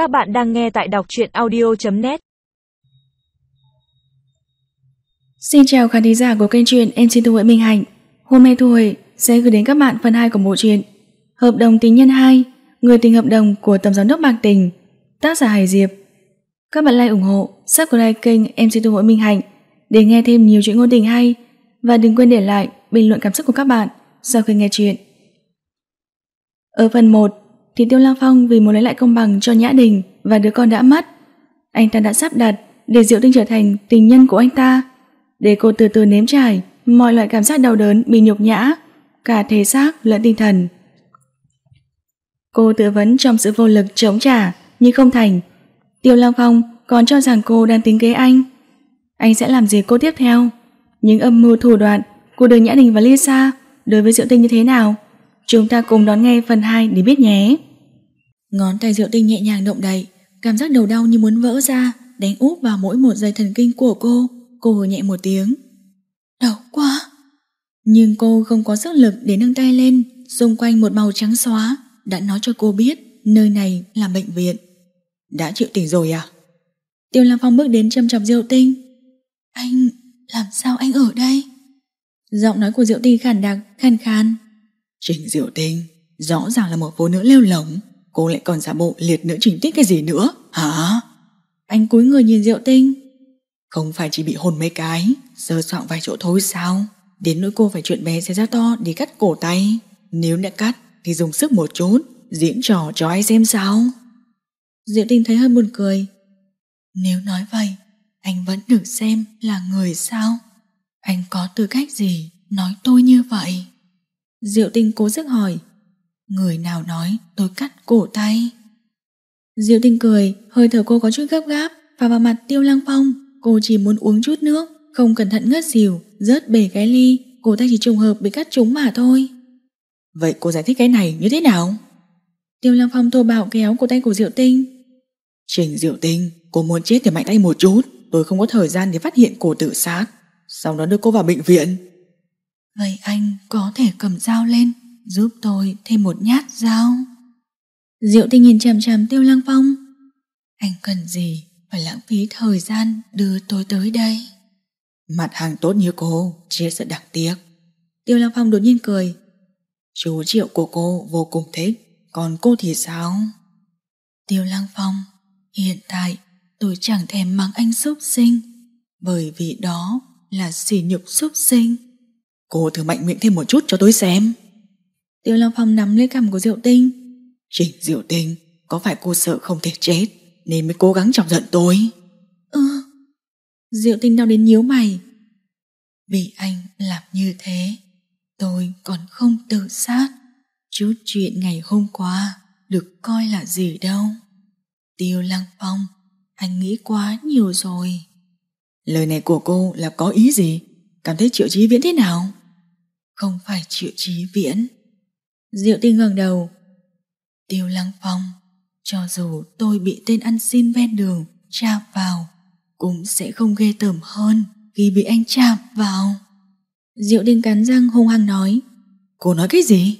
Các bạn đang nghe tại đọc truyện audio.net Xin chào khán thính giả của kênh truyện em xin Thu Huệ Minh Hạnh. Hôm nay Thu Huệ sẽ gửi đến các bạn phần 2 của bộ truyện Hợp đồng tình nhân 2 Người tình hợp đồng của Tổng giám đốc Bạc Tình Tác giả Hải Diệp. Các bạn like ủng hộ, subscribe kênh em xin Thu Huệ Minh Hạnh để nghe thêm nhiều chuyện ngôn tình hay. Và đừng quên để lại bình luận cảm xúc của các bạn sau khi nghe chuyện. Ở phần 1 thì Tiêu Lang Phong vì muốn lấy lại công bằng cho Nhã Đình và đứa con đã mất, anh ta đã sắp đặt để Diệu Tinh trở thành tình nhân của anh ta, để cô từ từ nếm trải mọi loại cảm giác đau đớn bị nhục nhã, cả thể xác lẫn tinh thần. Cô tự vấn trong sự vô lực chống trả nhưng không thành. Tiêu Lang Phong còn cho rằng cô đang tính kế anh. Anh sẽ làm gì cô tiếp theo? Những âm mưu thủ đoạn của đường Nhã Đình và Lisa đối với Diệu Tinh như thế nào? Chúng ta cùng đón nghe phần 2 để biết nhé. Ngón tay Diệu Tinh nhẹ nhàng động đậy, cảm giác đầu đau như muốn vỡ ra, đánh úp vào mỗi một dây thần kinh của cô. Cô hừ nhẹ một tiếng. Đau quá! Nhưng cô không có sức lực để nâng tay lên, xung quanh một màu trắng xóa, đã nói cho cô biết nơi này là bệnh viện. Đã chịu tỉnh rồi à? Tiêu Lam Phong bước đến châm chọc Diệu Tinh. Anh, làm sao anh ở đây? Giọng nói của Diệu Tinh khàn đặc, khàn khàn. Trình Diệu Tinh, rõ ràng là một phụ nữ lêu lỏng, cô lại còn giả bộ liệt nữ trình tích cái gì nữa, hả? Anh cúi người nhìn Diệu Tinh. Không phải chỉ bị hồn mấy cái, sơ soạn vài chỗ thôi sao? Đến nỗi cô phải chuyện bé xe ra to để cắt cổ tay. Nếu đã cắt thì dùng sức một chút, diễn trò cho ai xem sao? Diệu Tinh thấy hơi buồn cười. Nếu nói vậy, anh vẫn được xem là người sao? Anh có tư cách gì nói tôi như vậy? Diệu Tinh cố sức hỏi. Người nào nói tôi cắt cổ tay? Diệu Tinh cười, hơi thở cô có chút gấp gáp và vào mặt Tiêu Lăng Phong, cô chỉ muốn uống chút nước, không cẩn thận ngất xỉu, rớt bể cái ly, cổ tay chỉ trùng hợp bị cắt trúng mà thôi. Vậy cô giải thích cái này như thế nào? Tiêu Lăng Phong thô bạo kéo cổ tay của Diệu Tinh. Trình Diệu Tinh, cô muốn chết thì mạnh tay một chút, tôi không có thời gian để phát hiện cô tự sát, sau đó đưa cô vào bệnh viện. Vậy anh có thể cầm dao lên. Giúp tôi thêm một nhát dao. Diệu tinh nhìn chằm chằm tiêu lăng phong. Anh cần gì Phải lãng phí thời gian đưa tôi tới đây? Mặt hàng tốt như cô Chết rất đặc tiếc. Tiêu lăng phong đột nhiên cười. Chú triệu của cô vô cùng thích Còn cô thì sao? Tiêu lăng phong Hiện tại tôi chẳng thèm mắng anh xúc sinh Bởi vì đó là sỉ nhục xúc sinh Cô thử mạnh miệng thêm một chút cho tôi xem. Tiêu Long Phong nắm lấy cằm của Diệu Tinh. Trình Diệu Tinh Có phải cô sợ không thể chết Nên mới cố gắng chọc giận tôi? Ừ Diệu Tinh đau đến nhíu mày. Vì anh làm như thế Tôi còn không tự sát. Chút chuyện ngày hôm qua Được coi là gì đâu. Tiêu Lăng Phong Anh nghĩ quá nhiều rồi. Lời này của cô là có ý gì? Cảm thấy triệu chí viễn thế nào không phải triệu trí viễn. Diệu tinh ngẩng đầu. Tiêu lăng phong, cho dù tôi bị tên ăn xin ven đường chạm vào, cũng sẽ không ghê tởm hơn khi bị anh chạm vào. Diệu tinh cắn răng hung hăng nói. Cô nói cái gì?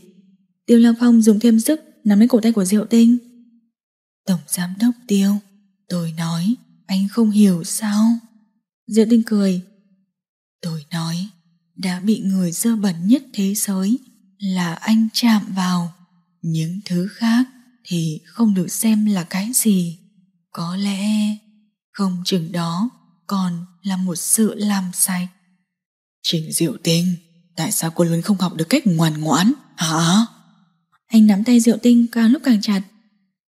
Tiêu lăng phong dùng thêm sức nắm lấy cổ tay của Diệu tinh. Tổng giám đốc Tiêu, tôi nói anh không hiểu sao? Diệu tinh cười. Tôi nói đã bị người dơ bẩn nhất thế giới là anh chạm vào. Những thứ khác thì không được xem là cái gì. Có lẽ không chừng đó còn là một sự làm sạch. Trình Diệu Tinh, tại sao cô luôn không học được cách ngoan ngoãn, hả? Anh nắm tay Diệu Tinh càng lúc càng chặt.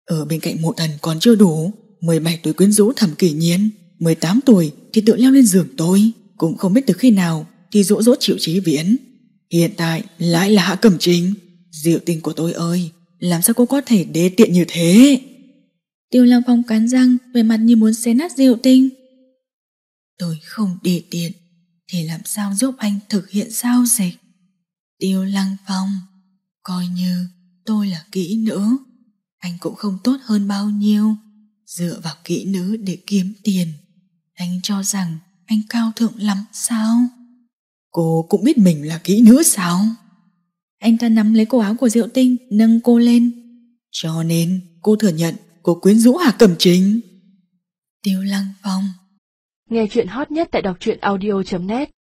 Ở bên cạnh mộ thần còn chưa đủ, 17 tuổi quyến rũ thẩm kỷ nhiên, 18 tuổi thì tự leo lên giường tôi, cũng không biết từ khi nào thì dỗ dỗ triệu trí viễn. Hiện tại lại là Hạ Cẩm Trình. Diệu tình của tôi ơi Làm sao cô có thể đê tiện như thế? Tiêu Lăng Phong cắn răng Về mặt như muốn xé nát Diệu tinh Tôi không đê tiện Thì làm sao giúp anh thực hiện giao dịch? Tiêu Lăng Phong Coi như tôi là kỹ nữ. Anh cũng không tốt hơn bao nhiêu. Dựa vào kỹ nữ để kiếm tiền Anh cho rằng anh cao thượng lắm sao Cô cũng biết mình là kỹ nữ sao? Anh ta nắm lấy cổ áo của Diệu Tinh, nâng cô lên. Cho nên cô thừa nhận Cô quyến rũ Hà Cẩm Trình Tiêu Lăng Phong Nghe chuyện hot nhất tại đọc truyện audio.net